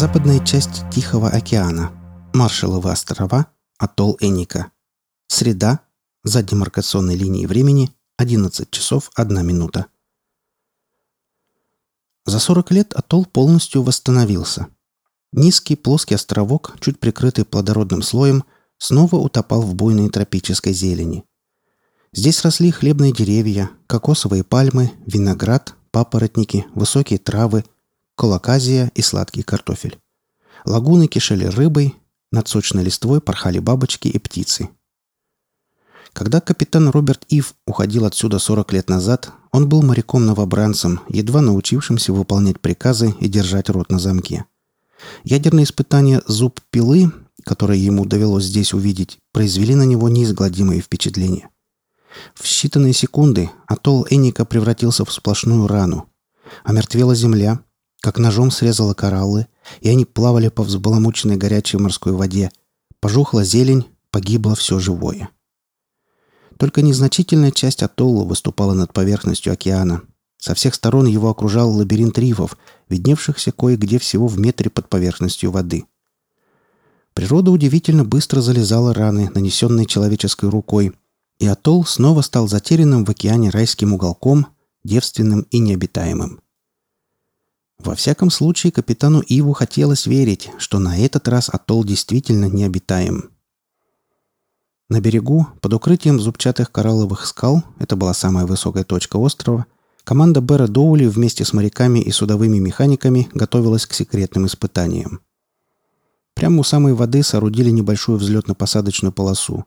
Западная часть Тихого океана. Маршалловы острова. Атолл Эника. Среда. За демаркационной линией времени 11 часов 1 минута. За 40 лет атолл полностью восстановился. Низкий плоский островок, чуть прикрытый плодородным слоем, снова утопал в буйной тропической зелени. Здесь росли хлебные деревья, кокосовые пальмы, виноград, папоротники, высокие травы, колоказия и сладкий картофель. Лагуны кишели рыбой, над сочной листвой порхали бабочки и птицы. Когда капитан Роберт Ив уходил отсюда 40 лет назад, он был моряком-новобранцем, едва научившимся выполнять приказы и держать рот на замке. Ядерные испытания «Зуб пилы», которые ему довелось здесь увидеть, произвели на него неизгладимые впечатления. В считанные секунды атолл Эника превратился в сплошную рану. Омертвела земля, как ножом срезала кораллы, и они плавали по взбаламученной горячей морской воде. Пожухла зелень, погибло все живое. Только незначительная часть атолла выступала над поверхностью океана. Со всех сторон его окружал лабиринт рифов, видневшихся кое-где всего в метре под поверхностью воды. Природа удивительно быстро залезала раны, нанесенные человеческой рукой, и атолл снова стал затерянным в океане райским уголком, девственным и необитаемым. Во всяком случае, капитану Иву хотелось верить, что на этот раз атолл действительно необитаем. На берегу, под укрытием зубчатых коралловых скал, это была самая высокая точка острова, команда Бера Доули вместе с моряками и судовыми механиками готовилась к секретным испытаниям. Прямо у самой воды соорудили небольшую взлетно-посадочную полосу.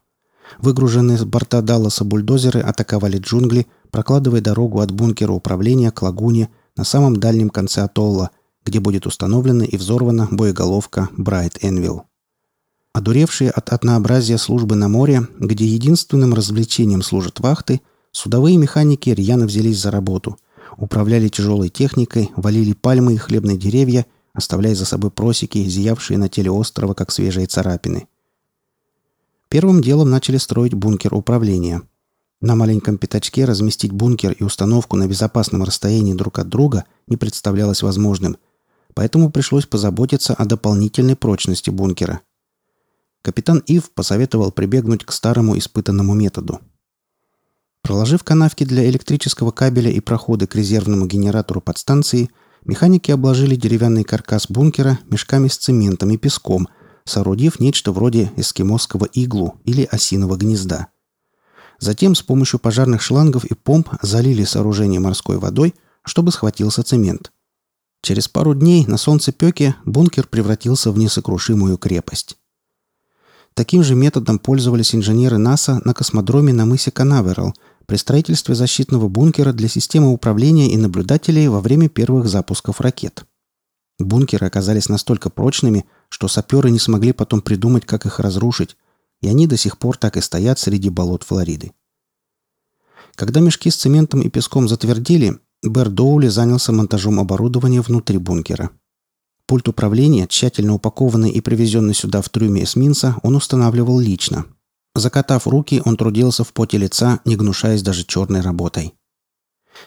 Выгруженные с борта Далласа бульдозеры атаковали джунгли, прокладывая дорогу от бункера управления к лагуне – на самом дальнем конце атолла, где будет установлена и взорвана боеголовка Брайт Энвилл. Одуревшие от однообразия службы на море, где единственным развлечением служат вахты, судовые механики рьяно взялись за работу, управляли тяжелой техникой, валили пальмы и хлебные деревья, оставляя за собой просеки, зиявшие на теле острова, как свежие царапины. Первым делом начали строить бункер управления – на маленьком пятачке разместить бункер и установку на безопасном расстоянии друг от друга не представлялось возможным, поэтому пришлось позаботиться о дополнительной прочности бункера. Капитан Ив посоветовал прибегнуть к старому испытанному методу. Проложив канавки для электрического кабеля и проходы к резервному генератору подстанции, механики обложили деревянный каркас бункера мешками с цементом и песком, соорудив нечто вроде эскимосского иглу или осиного гнезда – Затем с помощью пожарных шлангов и помп залили сооружение морской водой, чтобы схватился цемент. Через пару дней на солнцепеке бункер превратился в несокрушимую крепость. Таким же методом пользовались инженеры НАСА на космодроме на мысе Канаверал при строительстве защитного бункера для системы управления и наблюдателей во время первых запусков ракет. Бункеры оказались настолько прочными, что саперы не смогли потом придумать, как их разрушить, и они до сих пор так и стоят среди болот Флориды. Когда мешки с цементом и песком затвердили, Бэр Доули занялся монтажом оборудования внутри бункера. Пульт управления, тщательно упакованный и привезенный сюда в трюме эсминца, он устанавливал лично. Закатав руки, он трудился в поте лица, не гнушаясь даже черной работой.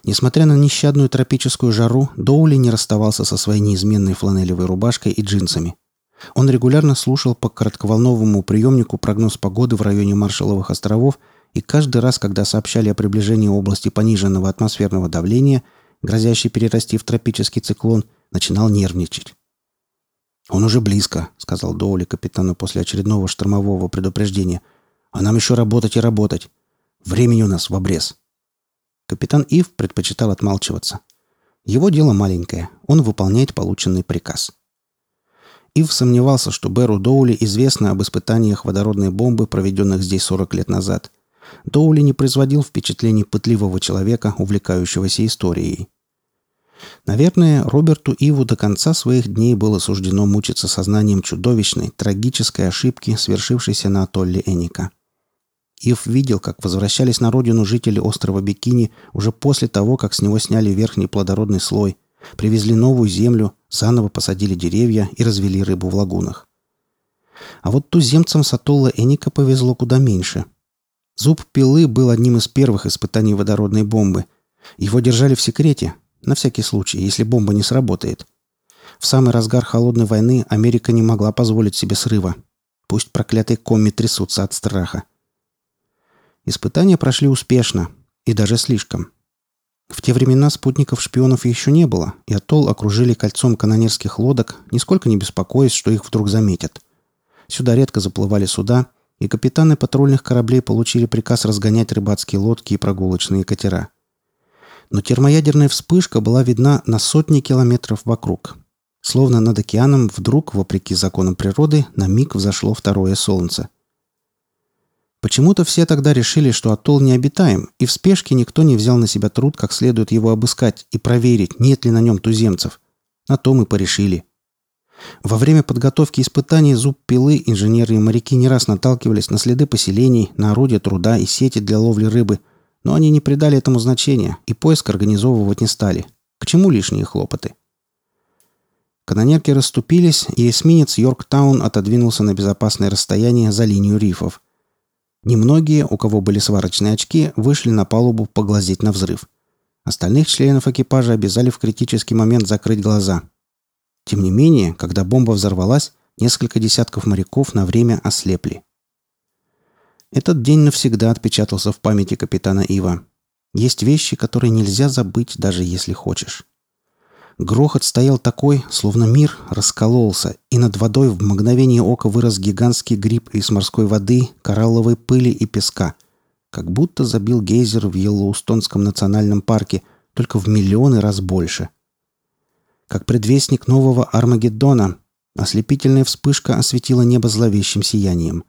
Несмотря на нещадную тропическую жару, Доули не расставался со своей неизменной фланелевой рубашкой и джинсами – он регулярно слушал по коротковолновому приемнику прогноз погоды в районе Маршалловых островов, и каждый раз, когда сообщали о приближении области пониженного атмосферного давления, грозящей перерасти в тропический циклон, начинал нервничать. «Он уже близко», — сказал Доули капитану после очередного штормового предупреждения. «А нам еще работать и работать. Времени у нас в обрез». Капитан Ив предпочитал отмалчиваться. Его дело маленькое, он выполняет полученный приказ. Ив сомневался, что Беру Доули известно об испытаниях водородной бомбы, проведенных здесь 40 лет назад. Доули не производил впечатлений пытливого человека, увлекающегося историей. Наверное, Роберту Иву до конца своих дней было суждено мучиться сознанием чудовищной, трагической ошибки, свершившейся на атолле Эника. Ив видел, как возвращались на родину жители острова Бикини уже после того, как с него сняли верхний плодородный слой – Привезли новую землю, заново посадили деревья и развели рыбу в лагунах. А вот туземцам с атолла Эника повезло куда меньше. Зуб пилы был одним из первых испытаний водородной бомбы. Его держали в секрете, на всякий случай, если бомба не сработает. В самый разгар холодной войны Америка не могла позволить себе срыва. Пусть проклятые коми трясутся от страха. Испытания прошли успешно, и даже слишком. В те времена спутников-шпионов еще не было, и атолл окружили кольцом канонерских лодок, нисколько не беспокоясь, что их вдруг заметят. Сюда редко заплывали суда, и капитаны патрульных кораблей получили приказ разгонять рыбацкие лодки и прогулочные катера. Но термоядерная вспышка была видна на сотни километров вокруг. Словно над океаном вдруг, вопреки законам природы, на миг взошло второе солнце. Почему-то все тогда решили, что атолл необитаем, и в спешке никто не взял на себя труд как следует его обыскать и проверить, нет ли на нем туземцев. На то мы порешили. Во время подготовки испытаний зуб пилы инженеры и моряки не раз наталкивались на следы поселений, на орудия труда и сети для ловли рыбы, но они не придали этому значения и поиск организовывать не стали. К чему лишние хлопоты? Канонерки расступились, и эсминец Йорктаун отодвинулся на безопасное расстояние за линию рифов. Немногие, у кого были сварочные очки, вышли на палубу поглазеть на взрыв. Остальных членов экипажа обязали в критический момент закрыть глаза – тем не менее, когда бомба взорвалась, несколько десятков моряков на время ослепли. Этот день навсегда отпечатался в памяти капитана Ива. Есть вещи, которые нельзя забыть, даже если хочешь. Грохот стоял такой, словно мир раскололся, и над водой в мгновение ока вырос гигантский гриб из морской воды, коралловой пыли и песка. Как будто забил гейзер в Йеллоустонском национальном парке, только в миллионы раз больше – как предвестник нового Армагеддона. Ослепительная вспышка осветила небо зловещим сиянием.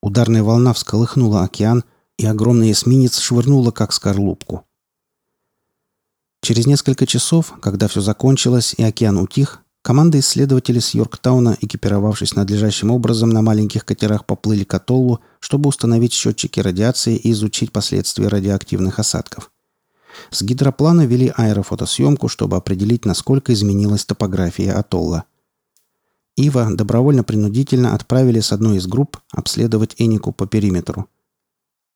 Ударная волна всколыхнула океан, и огромный эсминец швырнула, как скорлупку. Через несколько часов, когда все закончилось и океан утих, команда исследователей с Йорктауна, экипировавшись надлежащим образом на маленьких катерах, поплыли к атоллу, чтобы установить счетчики радиации и изучить последствия радиоактивных осадков. С гидроплана вели аэрофотосъемку, чтобы определить, насколько изменилась топография атолла. Ива добровольно-принудительно отправили с одной из групп обследовать Энику по периметру.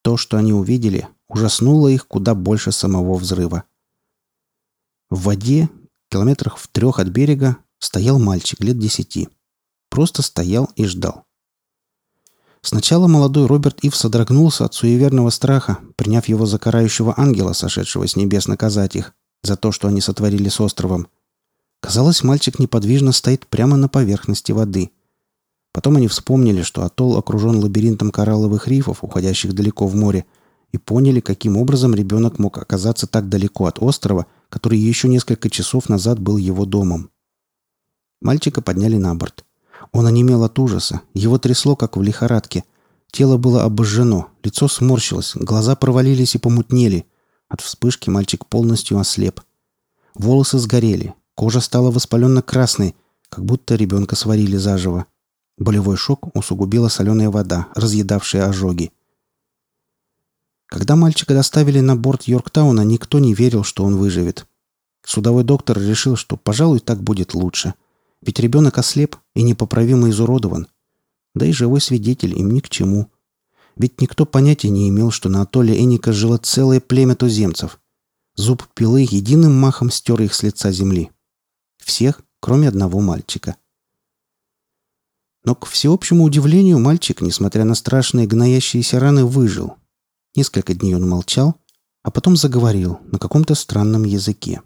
То, что они увидели, ужаснуло их куда больше самого взрыва. В воде, километрах в трех от берега, стоял мальчик лет десяти. Просто стоял и ждал. Сначала молодой Роберт Ив содрогнулся от суеверного страха, приняв его за карающего ангела, сошедшего с небес наказать их, за то, что они сотворили с островом. Казалось, мальчик неподвижно стоит прямо на поверхности воды. Потом они вспомнили, что атолл окружен лабиринтом коралловых рифов, уходящих далеко в море, и поняли, каким образом ребенок мог оказаться так далеко от острова, который еще несколько часов назад был его домом. Мальчика подняли на борт. Он онемел от ужаса, его трясло, как в лихорадке. Тело было обожжено, лицо сморщилось, глаза провалились и помутнели. От вспышки мальчик полностью ослеп. Волосы сгорели, кожа стала воспаленно-красной, как будто ребенка сварили заживо. Болевой шок усугубила соленая вода, разъедавшая ожоги. Когда мальчика доставили на борт Йорктауна, никто не верил, что он выживет. Судовой доктор решил, что, пожалуй, так будет лучше. Ведь ребенок ослеп и непоправимо изуродован. Да и живой свидетель им ни к чему. Ведь никто понятия не имел, что на атолле Эника жило целое племя туземцев. Зуб пилы единым махом стер их с лица земли. Всех, кроме одного мальчика. Но, к всеобщему удивлению, мальчик, несмотря на страшные гноящиеся раны, выжил. Несколько дней он молчал, а потом заговорил на каком-то странном языке.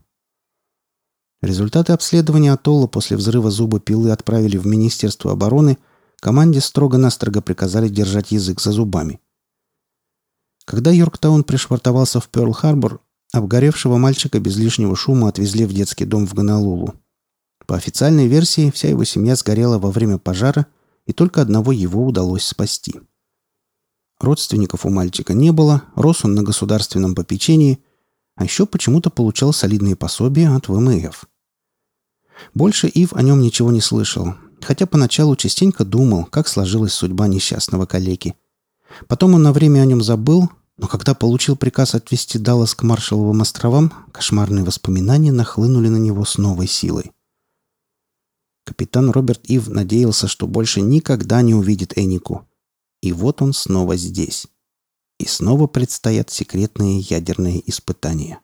Результаты обследования атолла после взрыва зуба пилы отправили в Министерство обороны, команде строго-настрого приказали держать язык за зубами. Когда Йорктаун пришвартовался в Пёрл-Харбор, обгоревшего мальчика без лишнего шума отвезли в детский дом в Гонолулу. По официальной версии, вся его семья сгорела во время пожара, и только одного его удалось спасти. Родственников у мальчика не было, рос он на государственном попечении, а еще почему-то получал солидные пособия от ВМФ. Больше Ив о нем ничего не слышал, хотя поначалу частенько думал, как сложилась судьба несчастного калеки. Потом он на время о нем забыл, но когда получил приказ отвезти Даллас к Маршалловым островам, кошмарные воспоминания нахлынули на него с новой силой. Капитан Роберт Ив надеялся, что больше никогда не увидит Энику. И вот он снова здесь и снова предстоят секретные ядерные испытания.